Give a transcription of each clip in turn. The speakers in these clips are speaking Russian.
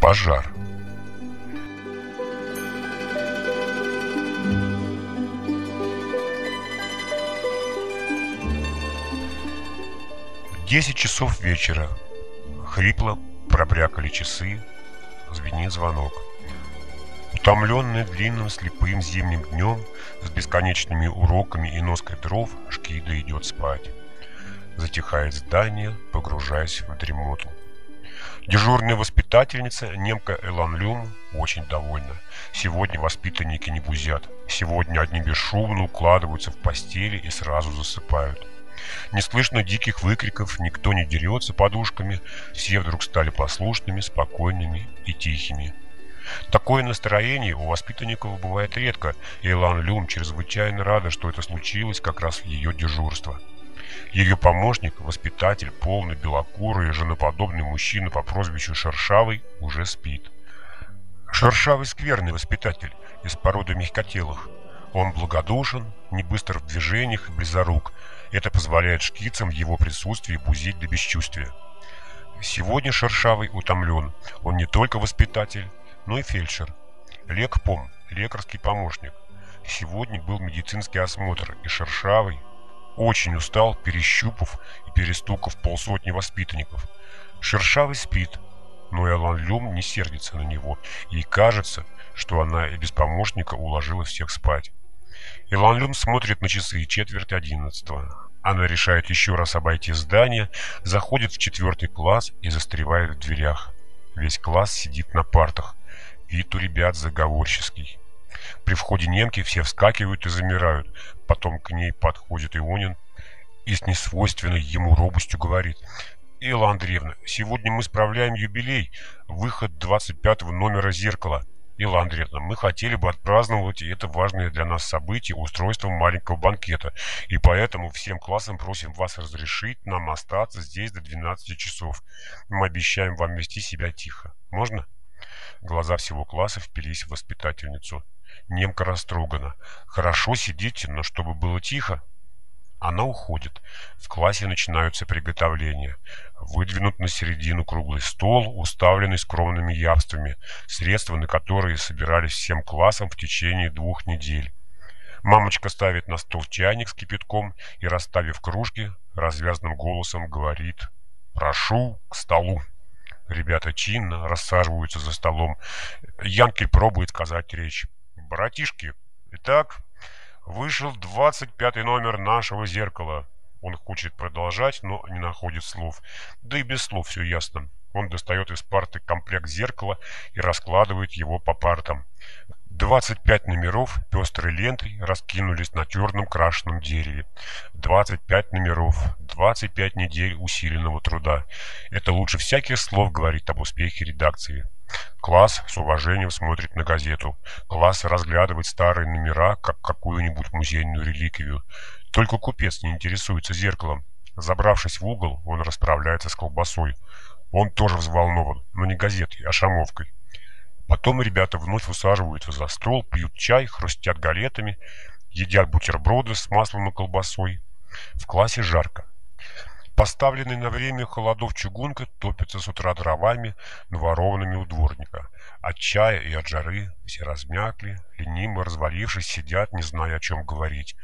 Пожар. Десять часов вечера. Хрипло пробрякали часы, звенит звонок. Утомленный длинным слепым зимним днем с бесконечными уроками и ноской дров, Шкида идет спать. Затихает здание, погружаясь в дремоту. Дежурная воспитательница, немка Элан Люм, очень довольна. Сегодня воспитанники не бузят. Сегодня одни бесшумно укладываются в постели и сразу засыпают. Не слышно диких выкриков, никто не дерется подушками, все вдруг стали послушными, спокойными и тихими. Такое настроение у воспитанников бывает редко, и Элан Люм чрезвычайно рада, что это случилось как раз в ее дежурство. Ее помощник, воспитатель, полный белокурый и женоподобный мужчина по прозвищу Шершавый, уже спит. Шершавый скверный воспитатель из породы мягкотелых. Он благодушен, не быстр в движениях и близорук. Это позволяет шкицам в его присутствии бузить до бесчувствия. Сегодня Шершавый утомлен. Он не только воспитатель, но и фельдшер. Лекпом, лекарский помощник. Сегодня был медицинский осмотр, и Шершавый очень устал, перещупав и перестукав полсотни воспитанников. Шершавый спит, но Элан Люм не сердится на него. Ей кажется, что она и без помощника уложила всех спать. Илан Люм смотрит на часы четверть одиннадцатого. Она решает еще раз обойти здание, заходит в четвертый класс и застревает в дверях. Весь класс сидит на партах. Вид у ребят заговорческий. При входе немки все вскакивают и замирают. Потом к ней подходит Ионин и с несвойственной ему робостью говорит. «Элла Андреевна, сегодня мы справляем юбилей, выход 25 номера «Зеркала». Илла Андреевна, мы хотели бы отпраздновать это важное для нас событие устройством маленького банкета, и поэтому всем классам просим вас разрешить нам остаться здесь до 12 часов. Мы обещаем вам вести себя тихо. Можно? Глаза всего класса впились в воспитательницу. Немка растрогана. Хорошо сидите, но чтобы было тихо. Она уходит. В классе начинаются приготовления. Выдвинут на середину круглый стол, уставленный скромными явствами, средства на которые собирались всем классом в течение двух недель. Мамочка ставит на стол чайник с кипятком и, расставив кружки, развязным голосом говорит «Прошу к столу». Ребята чинно рассаживаются за столом. Янкель пробует сказать речь. «Братишки, итак, Вышел 25 номер нашего зеркала. Он хочет продолжать, но не находит слов. Да и без слов все ясно. Он достает из парты комплект зеркала и раскладывает его по партам. 25 номеров пестрой лентой раскинулись на черном крашеном дереве. 25 номеров, 25 недель усиленного труда. Это лучше всяких слов говорит об успехе редакции. Класс с уважением смотрит на газету. Класс разглядывает старые номера, как какую-нибудь музейную реликвию. Только купец не интересуется зеркалом. Забравшись в угол, он расправляется с колбасой. Он тоже взволнован, но не газетой, а шамовкой. Потом ребята вновь усаживаются за стол, пьют чай, хрустят галетами, едят бутерброды с маслом и колбасой. В классе жарко. Поставленный на время холодов чугунка топится с утра дровами, наворованными у дворника. От чая и от жары все размякли, лениво развалившись, сидят, не зная, о чем говорить.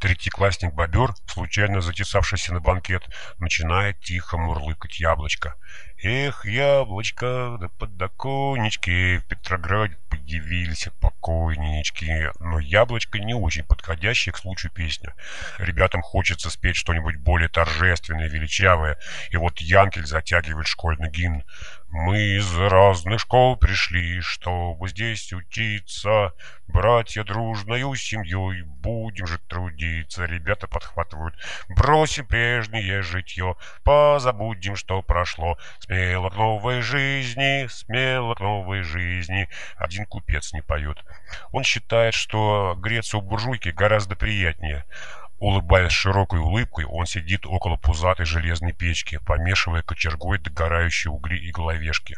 Третьеклассник Бобер, случайно затесавшийся на банкет, начинает тихо мурлыкать яблочко. Эх, яблочко, да подоконнички, в Петрограде появились покойнички. Но яблочко не очень подходящее к случаю песня. Ребятам хочется спеть что-нибудь более торжественное, величавое. И вот Янкель затягивает школьный гимн. Мы из разных школ пришли, чтобы здесь учиться. Братья дружною семьей, будем же трудиться. Ребята подхватывают. Бросим прежнее житье, позабудем, что прошло. Смело к новой жизни, смело к новой жизни. Один купец не поет. Он считает, что греться у буржуйки гораздо приятнее. Улыбаясь широкой улыбкой, он сидит около пузатой железной печки, помешивая кочергой догорающие угли и головешки.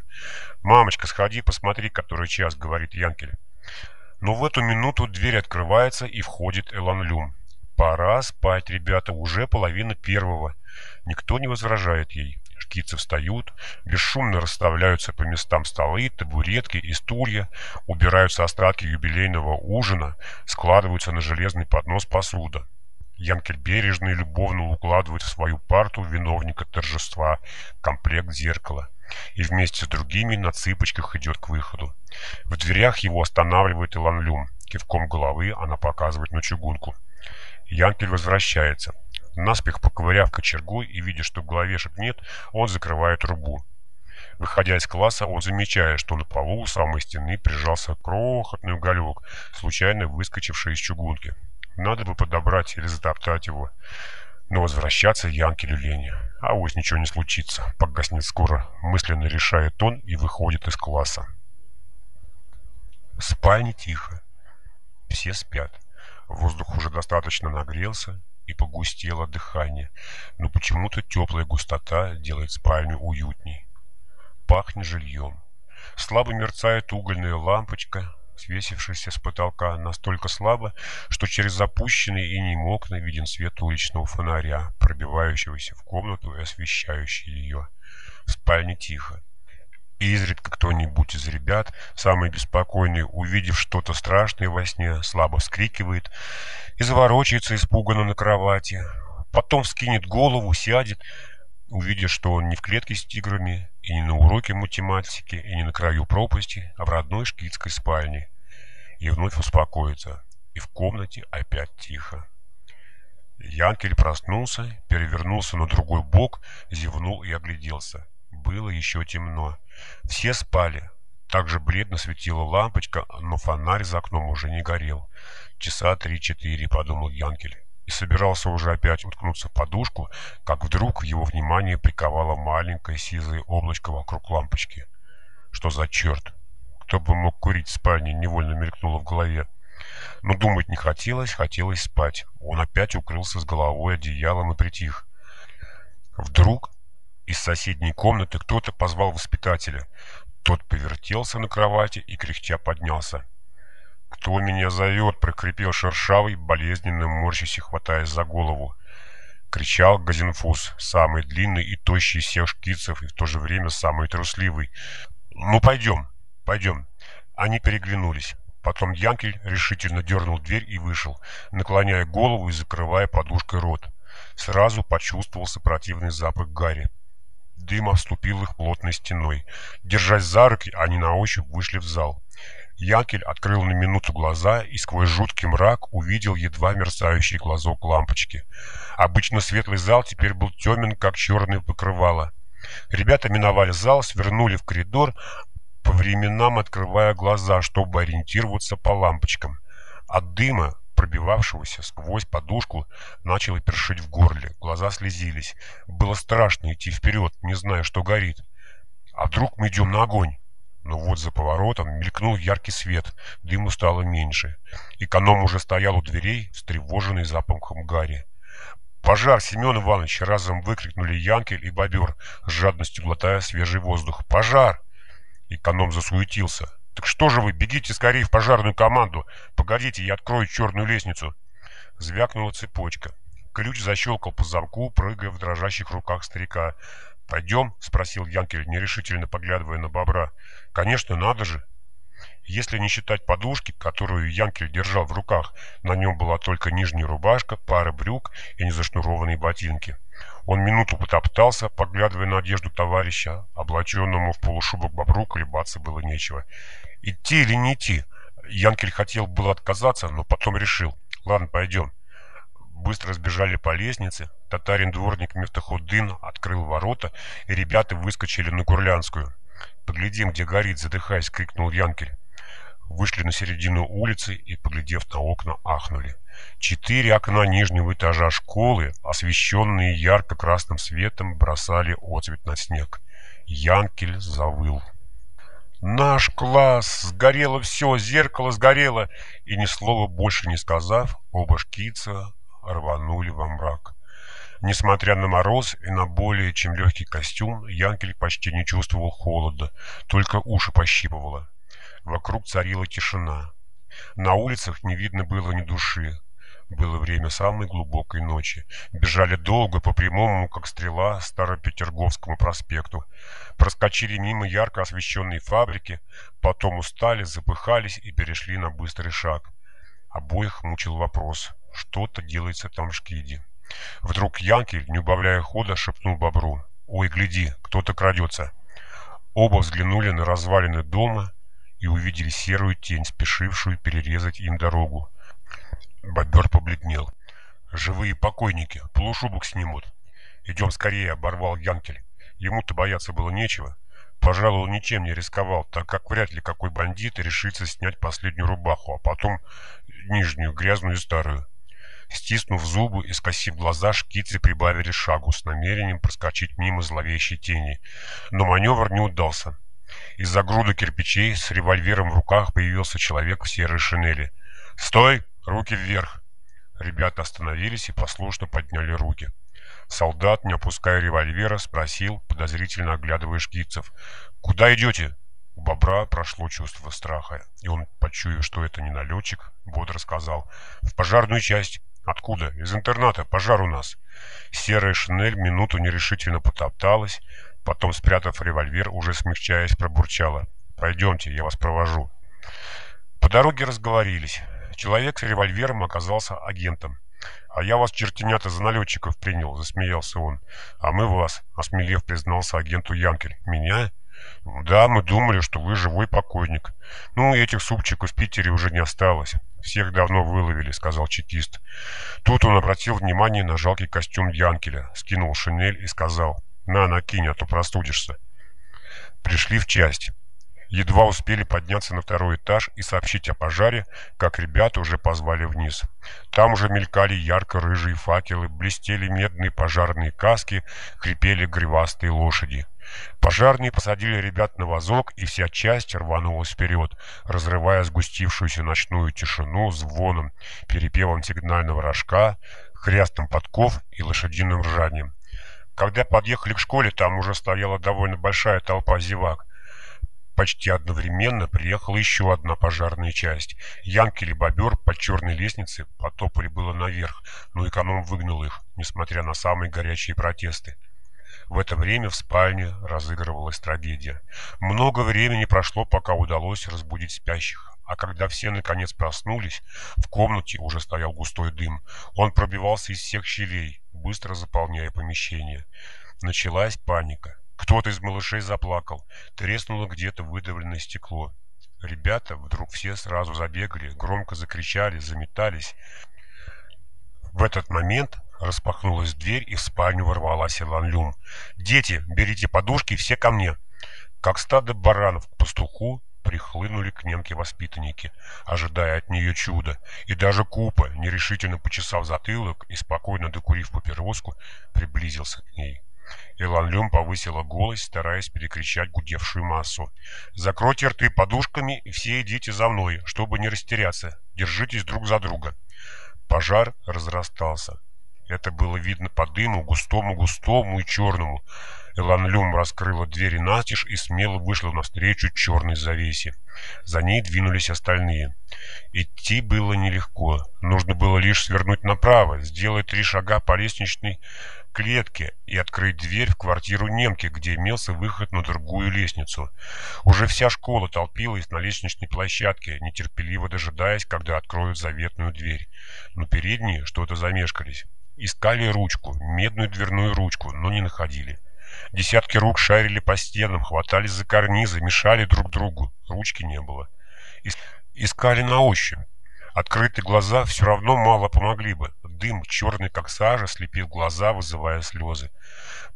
«Мамочка, сходи, посмотри, который час», — говорит Янкель. Но в эту минуту дверь открывается и входит Элан Люм. Пора спать, ребята, уже половина первого. Никто не возражает ей. Шкицы встают, бесшумно расставляются по местам столы, табуретки и стулья, убираются остатки юбилейного ужина, складываются на железный поднос посуда. Янкель бережно и любовно укладывает в свою парту виновника торжества комплект зеркала и вместе с другими на цыпочках идет к выходу. В дверях его останавливает Илан Люм. Кивком головы она показывает на чугунку. Янкель возвращается. Наспех поковыряв кочергой и видя, что в голове нет, он закрывает трубу. Выходя из класса, он замечает, что на полу у самой стены прижался крохотный уголек, случайно выскочивший из чугунки. Надо бы подобрать или затоптать его. Но возвращаться Янкелю лень. А ось ничего не случится. Погаснет скоро. Мысленно решает он и выходит из класса. В спальне тихо. Все спят. Воздух уже достаточно нагрелся и погустело дыхание, но почему-то теплая густота делает спальню уютней. Пахнет жильем. Слабо мерцает угольная лампочка, свесившийся с потолка настолько слабо, что через запущенные и не окна виден свет уличного фонаря, пробивающегося в комнату и освещающий ее. В спальне тихо. И изредка кто-нибудь из ребят, самый беспокойный, увидев что-то страшное во сне, слабо вскрикивает и заворочается испуганно на кровати. Потом вскинет голову, сядет, увидя, что он не в клетке с тиграми, и не на уроке математики, и не на краю пропасти, а в родной шкитской спальне. И вновь успокоится, и в комнате опять тихо. Янкель проснулся, перевернулся на другой бок, зевнул и огляделся. Было еще темно. Все спали. Также бледно светила лампочка, но фонарь за окном уже не горел. Часа три-четыре, подумал Янкель и собирался уже опять уткнуться в подушку, как вдруг его внимание приковало маленькое сизое облачко вокруг лампочки. Что за черт? Кто бы мог курить в спальне, невольно мелькнуло в голове. Но думать не хотелось, хотелось спать. Он опять укрылся с головой одеялом и притих. Вдруг из соседней комнаты кто-то позвал воспитателя. Тот повертелся на кровати и кряхтя поднялся. «Кто меня зовет?» — прокрепел шершавый, болезненно морщись и хватаясь за голову. Кричал Газинфус, самый длинный и тощий из всех шкицев, и в то же время самый трусливый. «Ну, пойдем, пойдем». Они переглянулись. Потом Янкель решительно дернул дверь и вышел, наклоняя голову и закрывая подушкой рот. Сразу почувствовался противный запах гари. Дым обступил их плотной стеной. Держась за руки, они на ощупь вышли в зал. Янкель открыл на минуту глаза и сквозь жуткий мрак увидел едва мерцающий глазок лампочки. Обычно светлый зал теперь был темен, как черное покрывало. Ребята миновали зал, свернули в коридор, по временам открывая глаза, чтобы ориентироваться по лампочкам. От дыма, пробивавшегося сквозь подушку, начало першить в горле. Глаза слезились. Было страшно идти вперед, не зная, что горит. А вдруг мы идем на огонь? Но вот за поворотом мелькнул яркий свет, дыму стало меньше. Эконом уже стоял у дверей, встревоженный запахом гари. «Пожар, Семен Иванович!» — разом выкрикнули Янкель и Бобер, с жадностью глотая свежий воздух. «Пожар!» Эконом засуетился. «Так что же вы, бегите скорее в пожарную команду! Погодите, я открою черную лестницу!» Звякнула цепочка. Ключ защелкал по замку, прыгая в дрожащих руках старика. «Пойдем?» — спросил Янкель, нерешительно поглядывая на бобра. «Конечно, надо же!» Если не считать подушки, которую Янкель держал в руках, на нем была только нижняя рубашка, пара брюк и незашнурованные ботинки. Он минуту потоптался, поглядывая на одежду товарища. Облаченному в полушубок бобру колебаться было нечего. Идти или не идти? Янкель хотел было отказаться, но потом решил. Ладно, пойдем быстро сбежали по лестнице. Татарин-дворник Мефтахуддин открыл ворота, и ребята выскочили на Курлянскую. «Поглядим, где горит!» — задыхаясь, крикнул Янкель. Вышли на середину улицы и, поглядев на окна, ахнули. Четыре окна нижнего этажа школы, освещенные ярко-красным светом, бросали отцвет на снег. Янкель завыл. «Наш класс! Сгорело все! Зеркало сгорело!» И ни слова больше не сказав, оба шкица рванули во мрак. Несмотря на мороз и на более чем легкий костюм, Янкель почти не чувствовал холода, только уши пощипывало. Вокруг царила тишина. На улицах не видно было ни души. Было время самой глубокой ночи. Бежали долго по прямому, как стрела, Старопетерговскому проспекту. Проскочили мимо ярко освещенной фабрики, потом устали, запыхались и перешли на быстрый шаг. Обоих мучил вопрос, что-то делается там в Шкиде. Вдруг Янкель, не убавляя хода, шепнул Бобру. «Ой, гляди, кто-то крадется!» Оба взглянули на развалины дома и увидели серую тень, спешившую перерезать им дорогу. Бобер побледнел. «Живые покойники, полушубок снимут!» «Идем скорее!» — оборвал Янкель. Ему-то бояться было нечего. Пожалуй, он ничем не рисковал, так как вряд ли какой бандит решится снять последнюю рубаху, а потом нижнюю, грязную и старую. Стиснув зубы и скосив глаза, шкицы прибавили шагу с намерением проскочить мимо зловещей тени. Но маневр не удался. Из-за груды кирпичей с револьвером в руках появился человек в серой шинели. «Стой! Руки вверх!» Ребята остановились и послушно подняли руки. Солдат, не опуская револьвера, спросил, подозрительно оглядывая шкицев. «Куда идете?» У бобра прошло чувство страха, и он, почуяв, что это не налетчик, бодро сказал «В пожарную часть». «Откуда?» «Из интерната. Пожар у нас». Серая шинель минуту нерешительно потопталась, потом, спрятав револьвер, уже смягчаясь, пробурчала. «Пойдемте, я вас провожу». По дороге разговорились. Человек с револьвером оказался агентом. «А я вас, чертенята, за налетчиков принял», — засмеялся он. «А мы вас», — осмелев признался агенту Янкель. «Меня?» «Да, мы думали, что вы живой покойник. Ну, этих супчиков в Питере уже не осталось. Всех давно выловили», — сказал чекист. Тут он обратил внимание на жалкий костюм Янкеля, скинул шинель и сказал, «На, накинь, а то простудишься». Пришли в часть. Едва успели подняться на второй этаж и сообщить о пожаре, как ребята уже позвали вниз. Там уже мелькали ярко-рыжие факелы, блестели медные пожарные каски, хрипели гривастые лошади. Пожарные посадили ребят на вазок, и вся часть рванулась вперед, разрывая сгустившуюся ночную тишину звоном, перепевом сигнального рожка, хрястом подков и лошадиным ржанием. Когда подъехали к школе, там уже стояла довольно большая толпа зевак. Почти одновременно приехала еще одна пожарная часть. Янки или бобер по черной лестнице потопали было наверх, но эконом выгнал их, несмотря на самые горячие протесты. В это время в спальне разыгрывалась трагедия. Много времени прошло, пока удалось разбудить спящих. А когда все наконец проснулись, в комнате уже стоял густой дым. Он пробивался из всех щелей, быстро заполняя помещение. Началась паника. Кто-то из малышей заплакал. Треснуло где-то выдавленное стекло. Ребята вдруг все сразу забегали, громко закричали, заметались. В этот момент распахнулась дверь, и в спальню ворвалась Илан Люм. «Дети, берите подушки, все ко мне!» Как стадо баранов к пастуху прихлынули к немке воспитанники, ожидая от нее чуда, и даже Купа, нерешительно почесав затылок и спокойно докурив папироску, приблизился к ней. Илан Люм повысила голос, стараясь перекричать гудевшую массу. «Закройте рты подушками и все идите за мной, чтобы не растеряться. Держитесь друг за друга». Пожар разрастался. Это было видно по дыму, густому-густому и черному. Элан Люм раскрыла двери настежь и смело вышла навстречу черной завесе. За ней двинулись остальные. Идти было нелегко. Нужно было лишь свернуть направо, сделать три шага по лестничной клетке и открыть дверь в квартиру немки, где имелся выход на другую лестницу. Уже вся школа толпилась на лестничной площадке, нетерпеливо дожидаясь, когда откроют заветную дверь. Но передние что-то замешкались. Искали ручку, медную дверную ручку, но не находили. Десятки рук шарили по стенам, хватались за карнизы, мешали друг другу. Ручки не было. Искали на ощупь. Открытые глаза все равно мало помогли бы. Дым, черный как сажа, слепил глаза, вызывая слезы.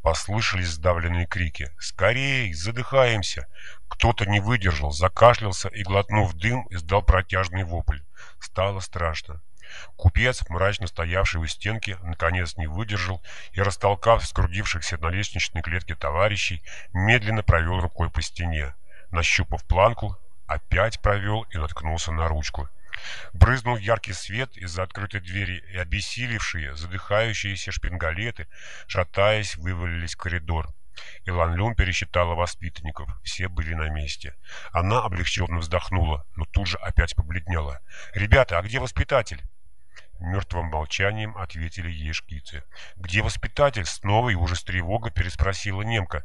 Послышались сдавленные крики. «Скорей! Задыхаемся!» Кто-то не выдержал, закашлялся и, глотнув дым, издал протяжный вопль. Стало страшно. Купец, мрачно стоявший у стенки, наконец не выдержал и, растолкав скрудившихся на лестничной клетке товарищей, медленно провел рукой по стене. Нащупав планку, опять провел и наткнулся на ручку. Брызнул яркий свет из-за открытой двери, и обессилевшие, задыхающиеся шпингалеты, шатаясь, вывалились в коридор. Илан Люм пересчитала воспитанников. Все были на месте. Она облегченно вздохнула, но тут же опять побледнела. «Ребята, а где воспитатель?» Мертвым молчанием ответили ей шкицы. «Где воспитатель?» Снова и уже с тревогой переспросила немка.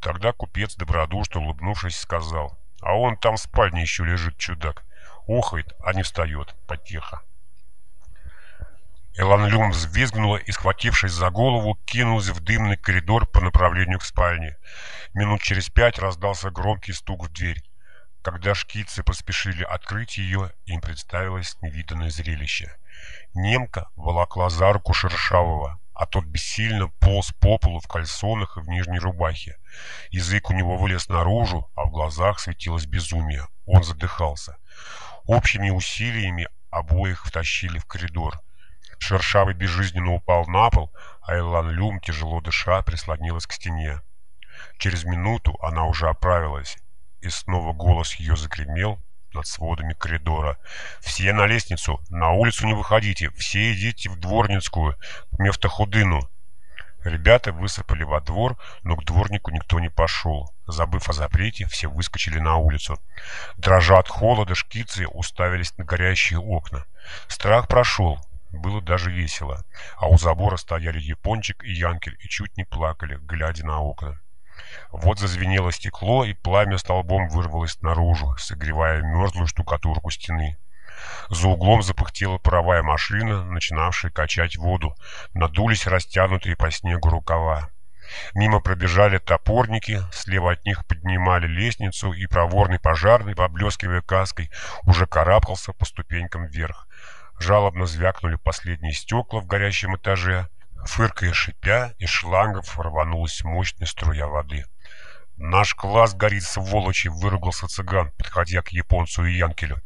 Тогда купец, добродушно улыбнувшись, сказал. «А он там в спальне еще лежит, чудак. Охает, а не встает. Потеха». Элан Люм взвизгнула и, схватившись за голову, кинулась в дымный коридор по направлению к спальне. Минут через пять раздался громкий стук в дверь. Когда шкицы поспешили открыть ее, им представилось невиданное зрелище. Немка волокла за руку Шершавого, а тот бессильно полз по полу в кальсонах и в нижней рубахе. Язык у него вылез наружу, а в глазах светилось безумие. Он задыхался. Общими усилиями обоих втащили в коридор. Шершавый безжизненно упал на пол, а Элан Люм, тяжело дыша, прислонилась к стене. Через минуту она уже оправилась, и снова голос ее загремел над сводами коридора. «Все на лестницу! На улицу не выходите! Все идите в Дворницкую, к Мефтахудыну!» Ребята высыпали во двор, но к дворнику никто не пошел. Забыв о запрете, все выскочили на улицу. Дрожа от холода, шкицы уставились на горящие окна. Страх прошел, было даже весело, а у забора стояли Япончик и Янкель и чуть не плакали, глядя на окна. Вот зазвенело стекло, и пламя столбом вырвалось наружу, согревая мерзлую штукатурку стены. За углом запыхтела паровая машина, начинавшая качать воду. Надулись растянутые по снегу рукава. Мимо пробежали топорники, слева от них поднимали лестницу, и проворный пожарный, поблескивая каской, уже карабкался по ступенькам вверх. Жалобно звякнули последние стекла в горящем этаже. Фыркая шипя, из шлангов рванулась мощная струя воды. «Наш класс горит, сволочи!» — выругался цыган, подходя к японцу и Янкелю.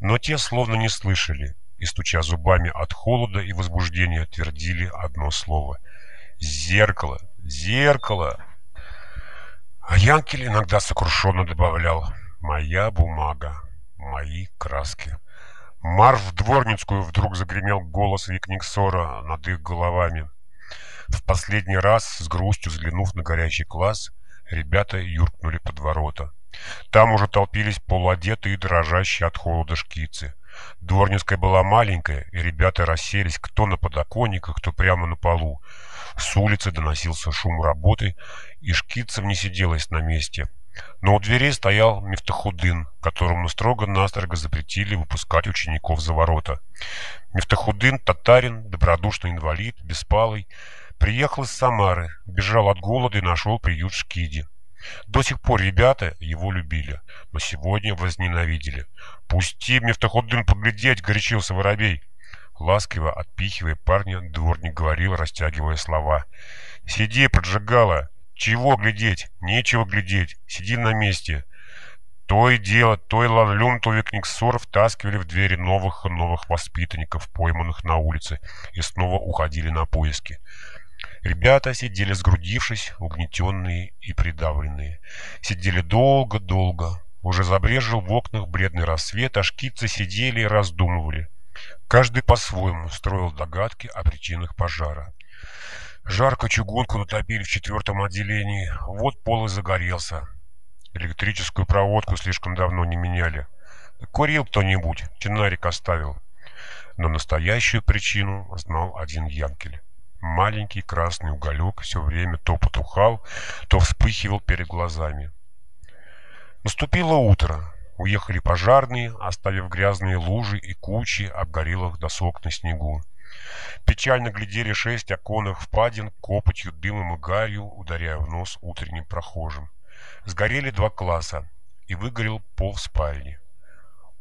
Но те словно не слышали и, стуча зубами от холода и возбуждения, твердили одно слово. «Зеркало! Зеркало!» А Янкель иногда сокрушенно добавлял «Моя бумага, мои краски». Марш в Дворницкую вдруг загремел голос Викниксора над их головами. В последний раз, с грустью взглянув на горящий класс, ребята юркнули под ворота. Там уже толпились полуодетые и дрожащие от холода шкицы. Дворницкая была маленькая, и ребята расселись кто на подоконниках, кто прямо на полу. С улицы доносился шум работы, и шкицам не сиделось на месте — но у дверей стоял Мифтахудын, которому строго-настрого запретили выпускать учеников за ворота. Мифтахудын, татарин, добродушный инвалид, беспалый, приехал из Самары, бежал от голода и нашел приют в Шкиде. До сих пор ребята его любили, но сегодня возненавидели. «Пусти, Мифтахудын, поглядеть!» — горячился воробей. Ласково отпихивая парня, дворник говорил, растягивая слова. «Сиди, поджигала!» Чего глядеть? Нечего глядеть. Сиди на месте. То и дело, то и Ланлюм, то Викниксор втаскивали в двери новых и новых воспитанников, пойманных на улице, и снова уходили на поиски. Ребята сидели сгрудившись, угнетенные и придавленные. Сидели долго-долго. Уже забрежил в окнах бледный рассвет, а шкицы сидели и раздумывали. Каждый по-своему строил догадки о причинах пожара. Жарко чугунку натопили в четвертом отделении. Вот пол и загорелся. Электрическую проводку слишком давно не меняли. Курил кто-нибудь, чинарик оставил. Но настоящую причину знал один Янкель. Маленький красный уголек все время то потухал, то вспыхивал перед глазами. Наступило утро. Уехали пожарные, оставив грязные лужи и кучи обгорелых досок на снегу. Печально глядели шесть оконных впадин копотью, дымом и гарью, ударяя в нос утренним прохожим. Сгорели два класса, и выгорел пол в спальне.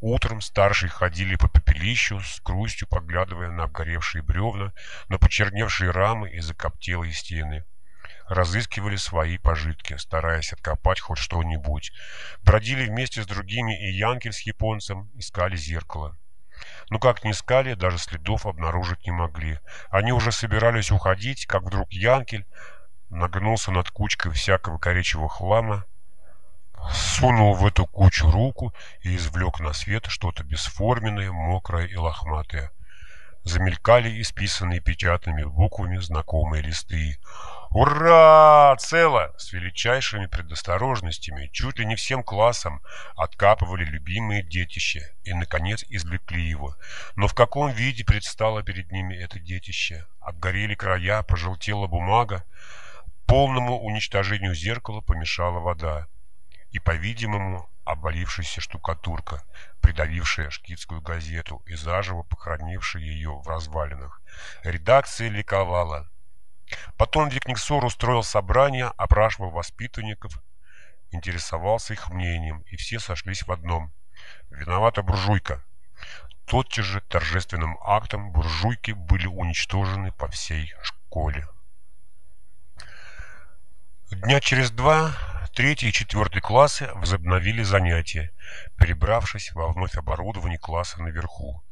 Утром старшие ходили по пепелищу, с грустью поглядывая на обгоревшие бревна, на почерневшие рамы и закоптелые стены. Разыскивали свои пожитки, стараясь откопать хоть что-нибудь. Бродили вместе с другими и Янкель с японцем, искали зеркало. Но как ни искали, даже следов обнаружить не могли. Они уже собирались уходить, как вдруг Янкель нагнулся над кучкой всякого коричневого хлама, сунул в эту кучу руку и извлек на свет что-то бесформенное, мокрое и лохматое. Замелькали исписанные печатными буквами знакомые листы. «Ура! Цело!» С величайшими предосторожностями, чуть ли не всем классом, откапывали любимые детище и, наконец, извлекли его. Но в каком виде предстало перед ними это детище? Обгорели края, пожелтела бумага. Полному уничтожению зеркала помешала вода. И, по-видимому, обвалившаяся штукатурка, придавившая шкитскую газету и заживо похоронившая ее в развалинах. Редакция ликовала. Потом Викниксор устроил собрание, опрашивал воспитанников, интересовался их мнением, и все сошлись в одном. Виновата буржуйка. Тотчас же торжественным актом буржуйки были уничтожены по всей школе. Дня через два третий и четвертый классы возобновили занятия, перебравшись во вновь оборудование класса наверху.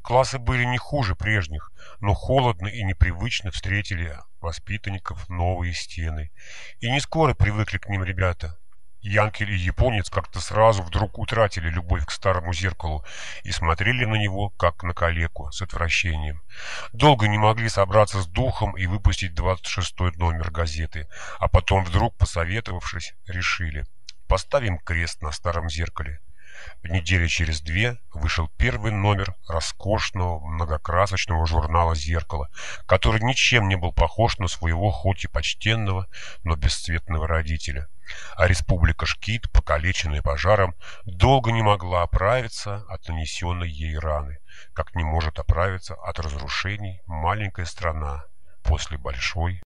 Классы были не хуже прежних, но холодно и непривычно встретили воспитанников новые стены. И не скоро привыкли к ним ребята. Янкель и японец как-то сразу вдруг утратили любовь к старому зеркалу и смотрели на него, как на калеку, с отвращением. Долго не могли собраться с духом и выпустить 26-й номер газеты, а потом вдруг, посоветовавшись, решили «поставим крест на старом зеркале». Недели через две вышел первый номер роскошного многокрасочного журнала «Зеркало», который ничем не был похож на своего хоть и почтенного, но бесцветного родителя. А республика Шкит, покалеченная пожаром, долго не могла оправиться от нанесенной ей раны, как не может оправиться от разрушений маленькая страна после большой